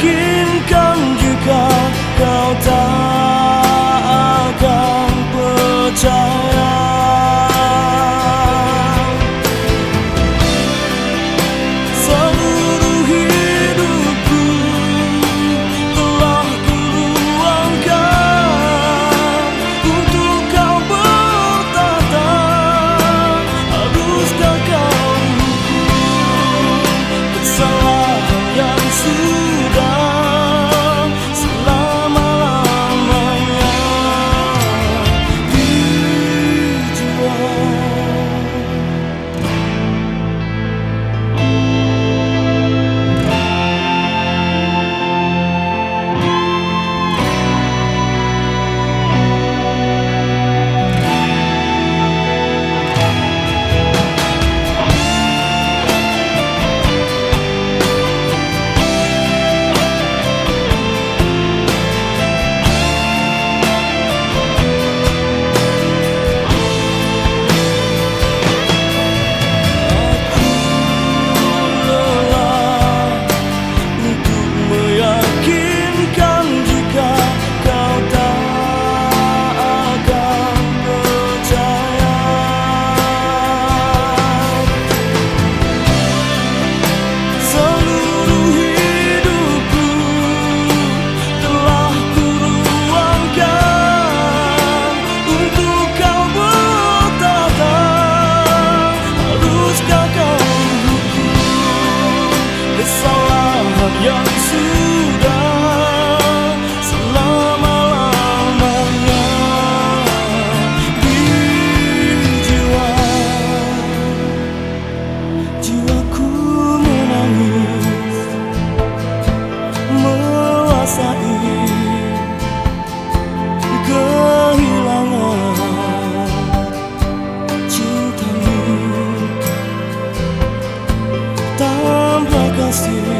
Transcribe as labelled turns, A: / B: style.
A: give see.